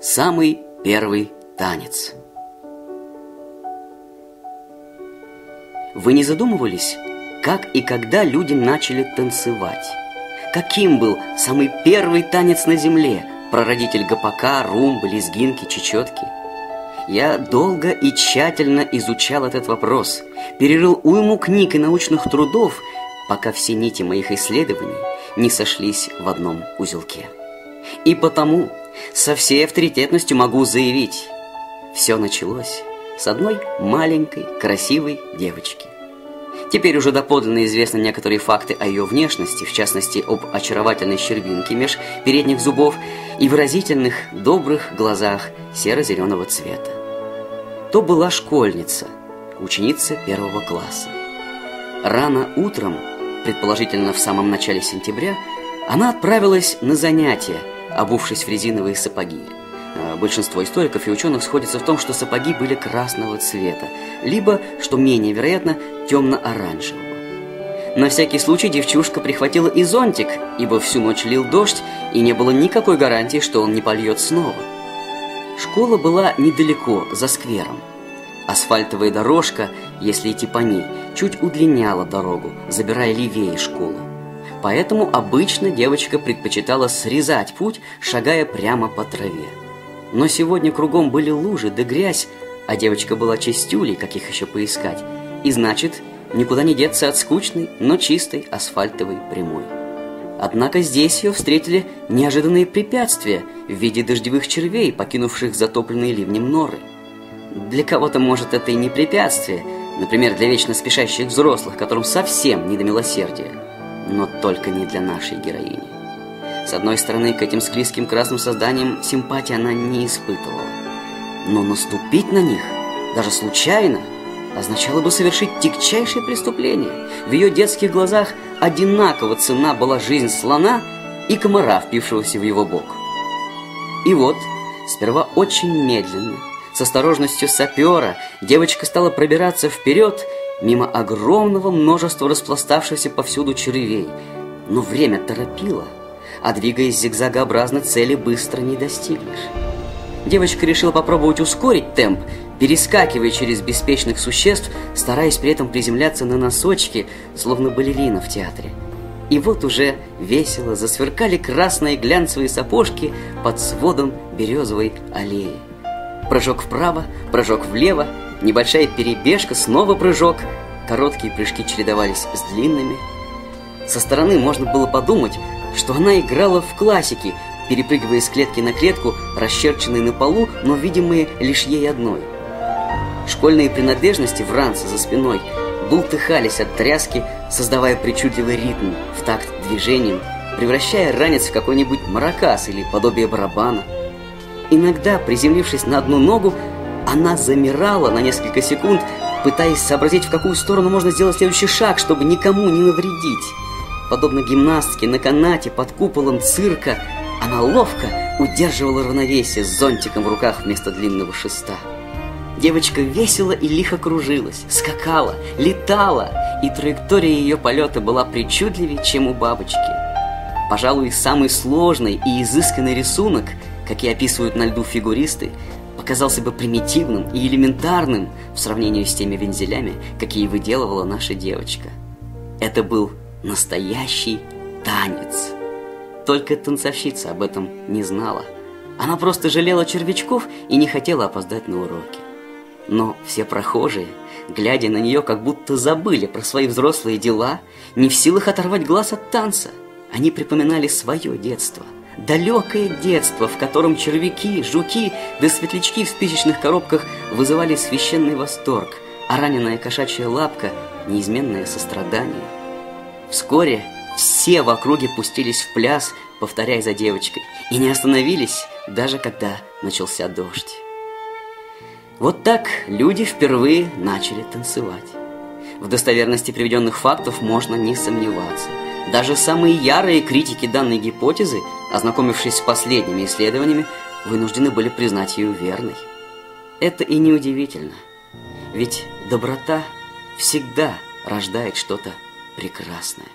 Самый первый танец. Вы не задумывались, как и когда люди начали танцевать? Каким был самый первый танец на земле? Прародитель гопака, румбы, лезгинки, чечетки? Я долго и тщательно изучал этот вопрос, перерыл уйму книг и научных трудов, пока все нити моих исследований не сошлись в одном узелке. И потому со всей авторитетностью могу заявить, все началось с одной маленькой красивой девочки. Теперь уже доподлинно известны некоторые факты о ее внешности, в частности, об очаровательной щербинке меж передних зубов и выразительных, добрых глазах серо-зеленого цвета то была школьница, ученица первого класса. Рано утром, предположительно в самом начале сентября, она отправилась на занятия, обувшись в резиновые сапоги. А, большинство историков и ученых сходятся в том, что сапоги были красного цвета, либо, что менее вероятно, темно-оранжевого. На всякий случай девчушка прихватила и зонтик, ибо всю ночь лил дождь, и не было никакой гарантии, что он не польет снова. Школа была недалеко, за сквером. Асфальтовая дорожка, если идти по ней, чуть удлиняла дорогу, забирая левее школу. Поэтому обычно девочка предпочитала срезать путь, шагая прямо по траве. Но сегодня кругом были лужи да грязь, а девочка была чистюлей, каких еще поискать, и значит, никуда не деться от скучной, но чистой асфальтовой прямой. Однако здесь ее встретили неожиданные препятствия в виде дождевых червей, покинувших затопленные ливнем норы. Для кого-то, может, это и не препятствие, например, для вечно спешащих взрослых, которым совсем не до милосердия, но только не для нашей героини. С одной стороны, к этим склизким красным созданиям симпатии она не испытывала, но наступить на них, даже случайно, означало бы совершить тягчайшее преступление. В ее детских глазах одинаково цена была жизнь слона и комара, впившегося в его бок. И вот, сперва очень медленно, с осторожностью сапера, девочка стала пробираться вперед мимо огромного множества распластавшихся повсюду червей. Но время торопило, а двигаясь зигзагообразно, цели быстро не достигнешь. Девочка решила попробовать ускорить темп, перескакивая через беспечных существ, стараясь при этом приземляться на носочки, словно балерина в театре. И вот уже весело засверкали красные глянцевые сапожки под сводом березовой аллеи. Прыжок вправо, прыжок влево, небольшая перебежка, снова прыжок. Короткие прыжки чередовались с длинными. Со стороны можно было подумать, что она играла в классики, перепрыгивая с клетки на клетку, расчерченные на полу, но видимые лишь ей одной – Школьные принадлежности в ранце за спиной бултыхались от тряски, создавая причудливый ритм в такт движением, превращая ранец в какой-нибудь маракас или подобие барабана. Иногда, приземлившись на одну ногу, она замирала на несколько секунд, пытаясь сообразить, в какую сторону можно сделать следующий шаг, чтобы никому не навредить. Подобно гимнастке на канате под куполом цирка, она ловко удерживала равновесие с зонтиком в руках вместо длинного шеста. Девочка весело и лихо кружилась, скакала, летала, и траектория ее полета была причудливее, чем у бабочки. Пожалуй, самый сложный и изысканный рисунок, какие описывают на льду фигуристы, показался бы примитивным и элементарным в сравнении с теми вензелями, какие выделывала наша девочка. Это был настоящий танец. Только танцовщица об этом не знала. Она просто жалела червячков и не хотела опоздать на уроки. Но все прохожие, глядя на нее, как будто забыли про свои взрослые дела, не в силах оторвать глаз от танца. Они припоминали свое детство, далекое детство, в котором червяки, жуки да светлячки в спичечных коробках вызывали священный восторг, а раненая кошачья лапка – неизменное сострадание. Вскоре все в округе пустились в пляс, повторяя за девочкой, и не остановились, даже когда начался дождь. Вот так люди впервые начали танцевать. В достоверности приведенных фактов можно не сомневаться. Даже самые ярые критики данной гипотезы, ознакомившись с последними исследованиями, вынуждены были признать ее верной. Это и неудивительно, ведь доброта всегда рождает что-то прекрасное.